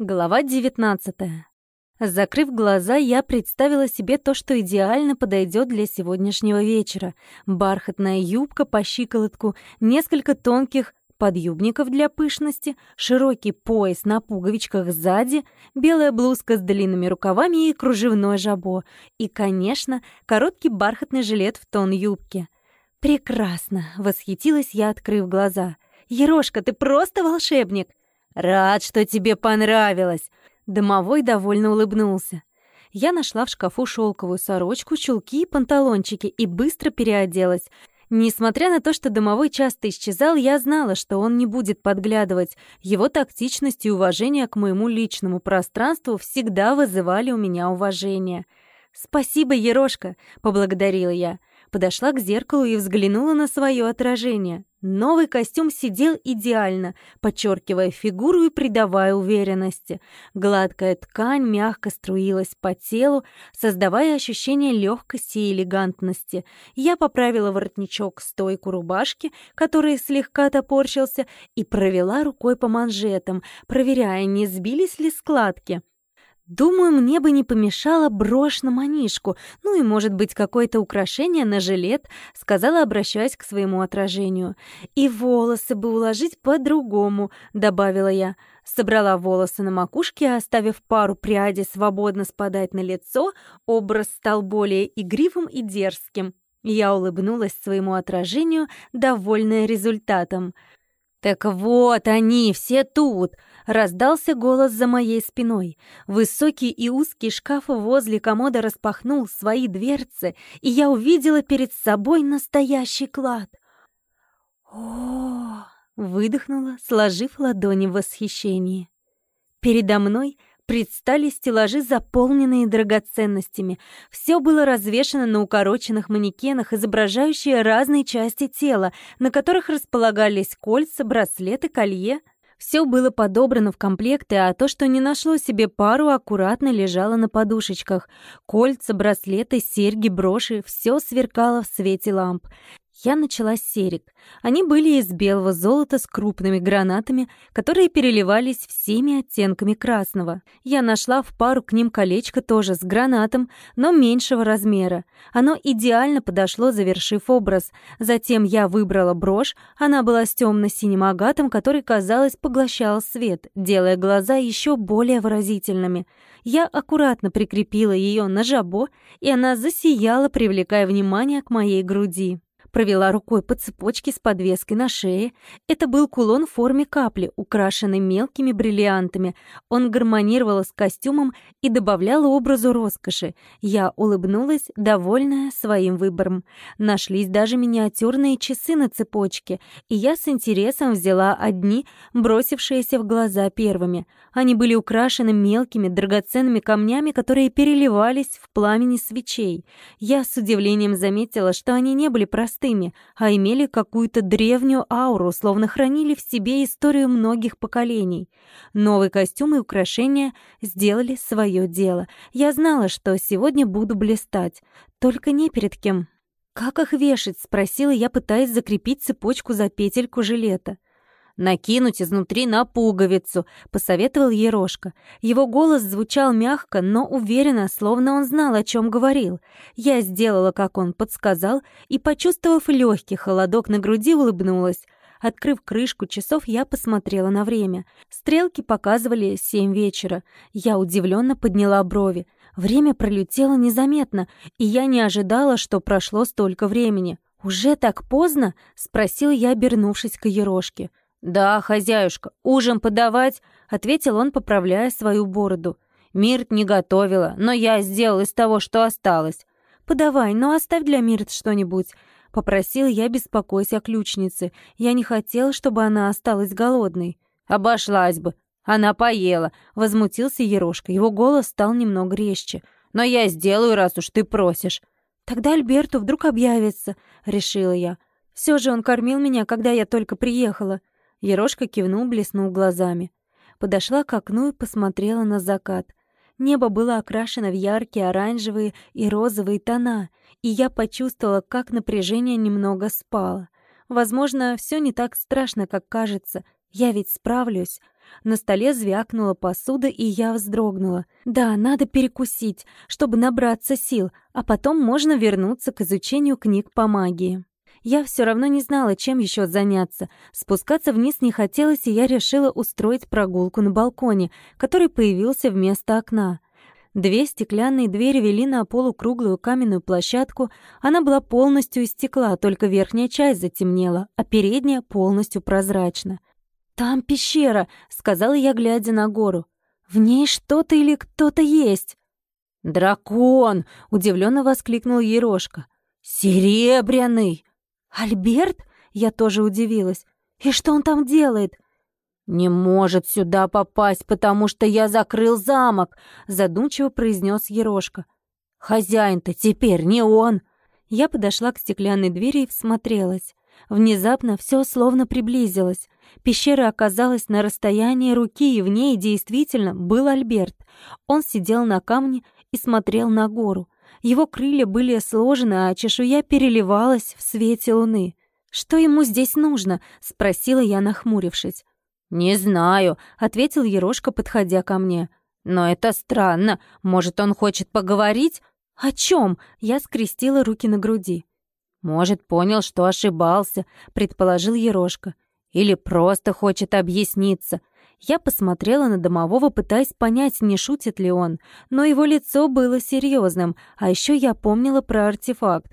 Глава 19. Закрыв глаза, я представила себе то, что идеально подойдет для сегодняшнего вечера. Бархатная юбка по щиколотку, несколько тонких подъюбников для пышности, широкий пояс на пуговичках сзади, белая блузка с длинными рукавами и кружевное жабо. И, конечно, короткий бархатный жилет в тон юбки. «Прекрасно!» — восхитилась я, открыв глаза. «Ерошка, ты просто волшебник!» «Рад, что тебе понравилось!» Домовой довольно улыбнулся. Я нашла в шкафу шелковую сорочку, чулки и панталончики и быстро переоделась. Несмотря на то, что домовой часто исчезал, я знала, что он не будет подглядывать. Его тактичность и уважение к моему личному пространству всегда вызывали у меня уважение. «Спасибо, Ерошка!» — поблагодарила я подошла к зеркалу и взглянула на свое отражение. Новый костюм сидел идеально, подчеркивая фигуру и придавая уверенности. Гладкая ткань мягко струилась по телу, создавая ощущение легкости и элегантности. Я поправила воротничок стойку рубашки, который слегка топорщился, и провела рукой по манжетам, проверяя, не сбились ли складки. Думаю, мне бы не помешала брошь на манишку, ну и, может быть, какое-то украшение на жилет, сказала, обращаясь к своему отражению. И волосы бы уложить по-другому, добавила я. Собрала волосы на макушке, оставив пару прядей свободно спадать на лицо, образ стал более игривым и дерзким. Я улыбнулась своему отражению, довольная результатом. «Так вот они, все тут!» — раздался голос за моей спиной. Высокий и узкий шкаф возле комода распахнул свои дверцы, и я увидела перед собой настоящий клад. о выдохнула, сложив ладони в восхищении. Передо мной предстали стеллажи, заполненные драгоценностями. Все было развешано на укороченных манекенах, изображающие разные части тела, на которых располагались кольца, браслеты, колье. Все было подобрано в комплекты, а то, что не нашло себе пару, аккуратно лежало на подушечках. Кольца, браслеты, серьги, броши — все сверкало в свете ламп. Я начала с серег. Они были из белого золота с крупными гранатами, которые переливались всеми оттенками красного. Я нашла в пару к ним колечко тоже с гранатом, но меньшего размера. Оно идеально подошло, завершив образ. Затем я выбрала брошь. Она была с темно-синим агатом, который, казалось, поглощал свет, делая глаза еще более выразительными. Я аккуратно прикрепила ее на жабо, и она засияла, привлекая внимание к моей груди провела рукой по цепочке с подвеской на шее. Это был кулон в форме капли, украшенный мелкими бриллиантами. Он гармонировал с костюмом и добавлял образу роскоши. Я улыбнулась, довольная своим выбором. Нашлись даже миниатюрные часы на цепочке, и я с интересом взяла одни, бросившиеся в глаза первыми. Они были украшены мелкими драгоценными камнями, которые переливались в пламени свечей. Я с удивлением заметила, что они не были простыми, простыми, а имели какую-то древнюю ауру, словно хранили в себе историю многих поколений. Новый костюм и украшения сделали свое дело. Я знала, что сегодня буду блистать, только не перед кем. «Как их вешать?» — спросила я, пытаясь закрепить цепочку за петельку жилета накинуть изнутри на пуговицу», — посоветовал Ерошка. Его голос звучал мягко, но уверенно, словно он знал, о чем говорил. Я сделала, как он подсказал, и, почувствовав легкий холодок на груди, улыбнулась. Открыв крышку часов, я посмотрела на время. Стрелки показывали семь вечера. Я удивленно подняла брови. Время пролетело незаметно, и я не ожидала, что прошло столько времени. «Уже так поздно?» — спросил я, обернувшись к Ерошке. «Да, хозяюшка, ужин подавать?» — ответил он, поправляя свою бороду. «Мирт не готовила, но я сделал из того, что осталось». «Подавай, но оставь для Мирт что-нибудь», — попросил я, беспокойся о ключнице. Я не хотел, чтобы она осталась голодной. «Обошлась бы. Она поела», — возмутился Ерошка. Его голос стал немного резче. «Но я сделаю, раз уж ты просишь». «Тогда Альберту вдруг объявится», — решила я. Все же он кормил меня, когда я только приехала. Ерошка кивнул, блеснул глазами. Подошла к окну и посмотрела на закат. Небо было окрашено в яркие оранжевые и розовые тона, и я почувствовала, как напряжение немного спало. Возможно, все не так страшно, как кажется. Я ведь справлюсь. На столе звякнула посуда, и я вздрогнула. Да, надо перекусить, чтобы набраться сил, а потом можно вернуться к изучению книг по магии. Я все равно не знала, чем еще заняться. Спускаться вниз не хотелось, и я решила устроить прогулку на балконе, который появился вместо окна. Две стеклянные двери вели на полукруглую каменную площадку. Она была полностью из стекла, только верхняя часть затемнела, а передняя полностью прозрачна. «Там пещера», — сказала я, глядя на гору. «В ней что-то или кто-то есть». «Дракон!» — удивленно воскликнул Ерошка. «Серебряный!» «Альберт?» — я тоже удивилась. «И что он там делает?» «Не может сюда попасть, потому что я закрыл замок», — задумчиво произнес Ерошка. «Хозяин-то теперь не он». Я подошла к стеклянной двери и всмотрелась. Внезапно все словно приблизилось. Пещера оказалась на расстоянии руки, и в ней действительно был Альберт. Он сидел на камне и смотрел на гору. Его крылья были сложены, а чешуя переливалась в свете луны. «Что ему здесь нужно?» — спросила я, нахмурившись. «Не знаю», — ответил Ерошка, подходя ко мне. «Но это странно. Может, он хочет поговорить?» «О чем?» — я скрестила руки на груди. «Может, понял, что ошибался», — предположил Ерошка. «Или просто хочет объясниться. Я посмотрела на домового, пытаясь понять, не шутит ли он, но его лицо было серьезным, а еще я помнила про артефакт.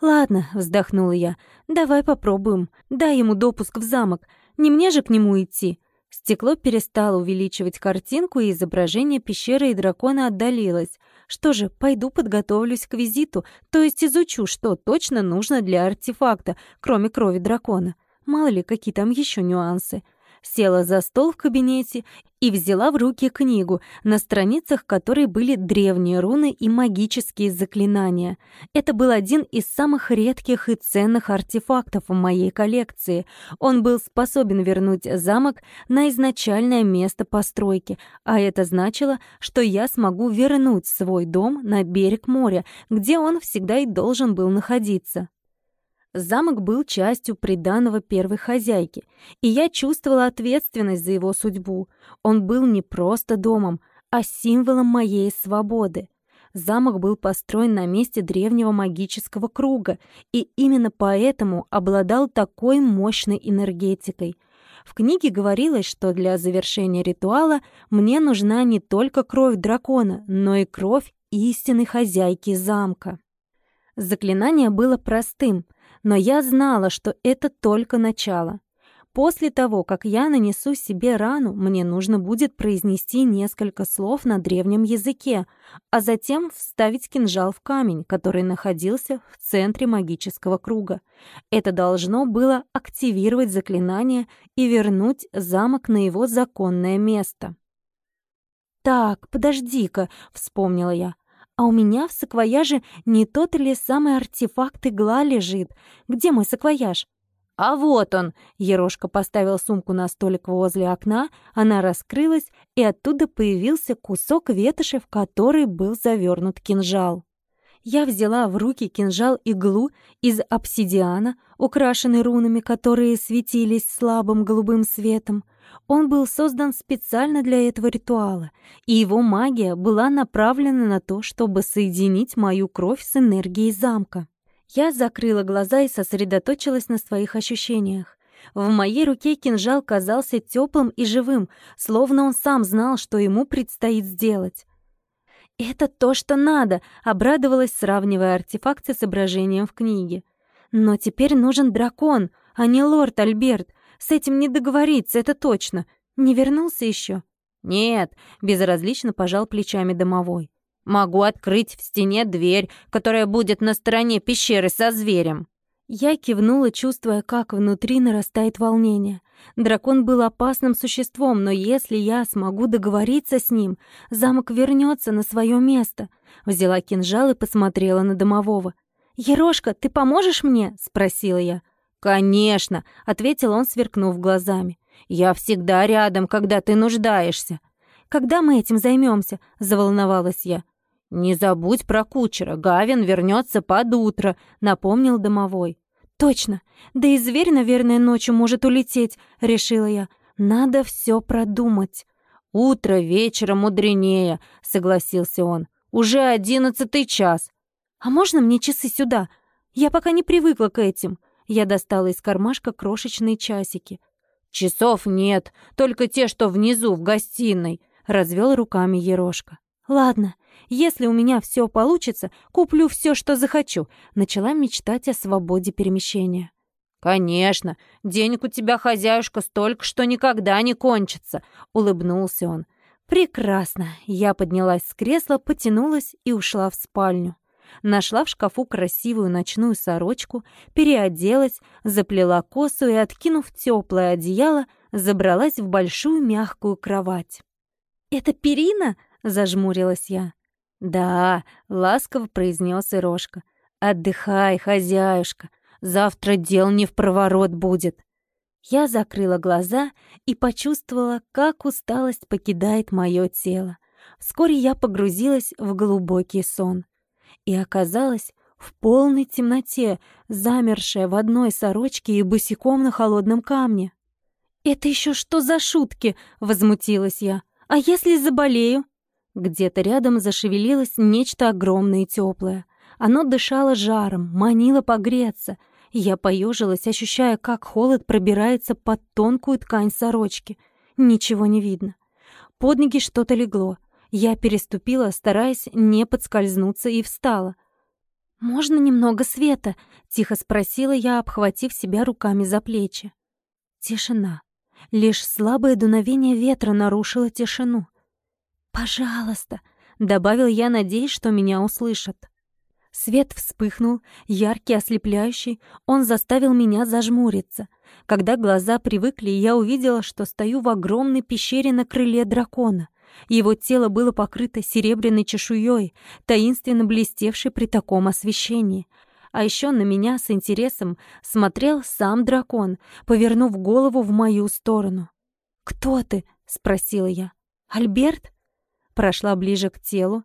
«Ладно», — вздохнула я, — «давай попробуем. Дай ему допуск в замок. Не мне же к нему идти». Стекло перестало увеличивать картинку, и изображение пещеры и дракона отдалилось. Что же, пойду подготовлюсь к визиту, то есть изучу, что точно нужно для артефакта, кроме крови дракона. Мало ли, какие там еще нюансы села за стол в кабинете и взяла в руки книгу, на страницах которой были древние руны и магические заклинания. Это был один из самых редких и ценных артефактов в моей коллекции. Он был способен вернуть замок на изначальное место постройки, а это значило, что я смогу вернуть свой дом на берег моря, где он всегда и должен был находиться. Замок был частью приданого первой хозяйки, и я чувствовала ответственность за его судьбу. Он был не просто домом, а символом моей свободы. Замок был построен на месте древнего магического круга, и именно поэтому обладал такой мощной энергетикой. В книге говорилось, что для завершения ритуала мне нужна не только кровь дракона, но и кровь истинной хозяйки замка. Заклинание было простым — но я знала, что это только начало. После того, как я нанесу себе рану, мне нужно будет произнести несколько слов на древнем языке, а затем вставить кинжал в камень, который находился в центре магического круга. Это должно было активировать заклинание и вернуть замок на его законное место. «Так, подожди-ка», — вспомнила я. А у меня в саквояже не тот ли самый артефакт игла лежит? Где мой саквояж? «А вот он!» Ерошка поставил сумку на столик возле окна, она раскрылась, и оттуда появился кусок ветоши, в который был завернут кинжал. Я взяла в руки кинжал-иглу из обсидиана, украшенный рунами, которые светились слабым голубым светом. Он был создан специально для этого ритуала, и его магия была направлена на то, чтобы соединить мою кровь с энергией замка. Я закрыла глаза и сосредоточилась на своих ощущениях. В моей руке кинжал казался теплым и живым, словно он сам знал, что ему предстоит сделать. «Это то, что надо!» — обрадовалась, сравнивая артефакт с изображением в книге. «Но теперь нужен дракон, а не лорд Альберт. С этим не договориться, это точно. Не вернулся еще?» «Нет», — безразлично пожал плечами домовой. «Могу открыть в стене дверь, которая будет на стороне пещеры со зверем». Я кивнула, чувствуя, как внутри нарастает волнение. Дракон был опасным существом, но если я смогу договориться с ним, замок вернется на свое место. Взяла кинжал и посмотрела на домового. «Ерошка, ты поможешь мне?» — спросила я. «Конечно», — ответил он, сверкнув глазами. «Я всегда рядом, когда ты нуждаешься». «Когда мы этим займемся?» — заволновалась я. «Не забудь про кучера, Гавин вернется под утро», — напомнил домовой. «Точно! Да и зверь, наверное, ночью может улететь», — решила я. Надо все продумать. «Утро вечера мудренее», — согласился он. «Уже одиннадцатый час». «А можно мне часы сюда? Я пока не привыкла к этим». Я достала из кармашка крошечные часики. «Часов нет, только те, что внизу, в гостиной», — развел руками Ерошка. «Ладно, если у меня все получится, куплю все, что захочу», — начала мечтать о свободе перемещения. «Конечно, денег у тебя, хозяюшка, столько, что никогда не кончится», — улыбнулся он. «Прекрасно!» Я поднялась с кресла, потянулась и ушла в спальню. Нашла в шкафу красивую ночную сорочку, переоделась, заплела косу и, откинув теплое одеяло, забралась в большую мягкую кровать. «Это перина?» — зажмурилась я. «Да», — ласково произнес Ирошка. «Отдыхай, хозяюшка, завтра дел не в проворот будет». Я закрыла глаза и почувствовала, как усталость покидает мое тело. Вскоре я погрузилась в глубокий сон и оказалась в полной темноте, замершая в одной сорочке и босиком на холодном камне. «Это еще что за шутки?» — возмутилась я. «А если заболею?» Где-то рядом зашевелилось нечто огромное и теплое. Оно дышало жаром, манило погреться. Я поежилась, ощущая, как холод пробирается под тонкую ткань сорочки. Ничего не видно. Под ноги что-то легло. Я переступила, стараясь не подскользнуться, и встала. «Можно немного света?» — тихо спросила я, обхватив себя руками за плечи. Тишина. Лишь слабое дуновение ветра нарушило тишину. «Пожалуйста!» — добавил я, надеясь, что меня услышат. Свет вспыхнул, яркий, ослепляющий. Он заставил меня зажмуриться. Когда глаза привыкли, я увидела, что стою в огромной пещере на крыле дракона. Его тело было покрыто серебряной чешуей, таинственно блестевшей при таком освещении. А еще на меня с интересом смотрел сам дракон, повернув голову в мою сторону. «Кто ты?» — спросила я. «Альберт?» Прошла ближе к телу,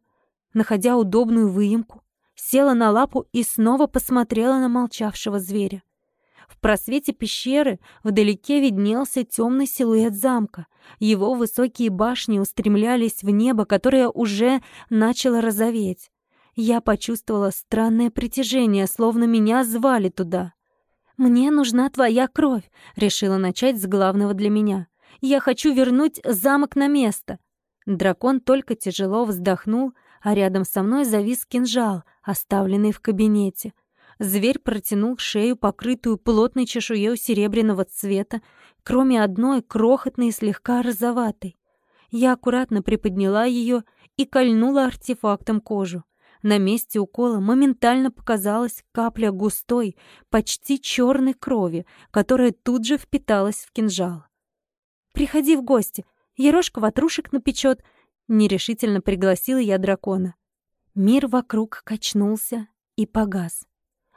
находя удобную выемку, села на лапу и снова посмотрела на молчавшего зверя. В просвете пещеры вдалеке виднелся темный силуэт замка. Его высокие башни устремлялись в небо, которое уже начало розоветь. Я почувствовала странное притяжение, словно меня звали туда. «Мне нужна твоя кровь», — решила начать с главного для меня. «Я хочу вернуть замок на место». Дракон только тяжело вздохнул, а рядом со мной завис кинжал, оставленный в кабинете. Зверь протянул шею, покрытую плотной чешуей серебряного цвета, кроме одной крохотной и слегка розоватой. Я аккуратно приподняла ее и кольнула артефактом кожу. На месте укола моментально показалась капля густой, почти черной крови, которая тут же впиталась в кинжал. «Приходи в гости, Ерошка ватрушек напечет», — нерешительно пригласила я дракона. Мир вокруг качнулся и погас.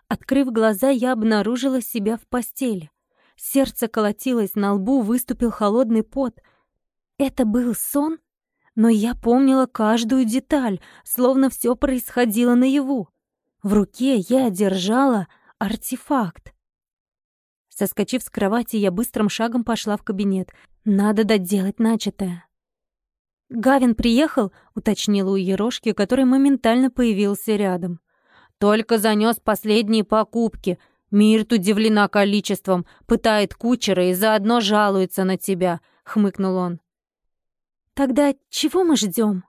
Открыв глаза, я обнаружила себя в постели. Сердце колотилось, на лбу выступил холодный пот. Это был сон? Но я помнила каждую деталь, словно все происходило наяву. В руке я держала артефакт. Соскочив с кровати, я быстрым шагом пошла в кабинет. Надо доделать начатое. «Гавин приехал?» — уточнила у Ерошки, который моментально появился рядом. Только занес последние покупки. Мирт удивлена количеством, пытает кучера и заодно жалуется на тебя», — хмыкнул он. «Тогда чего мы ждем?»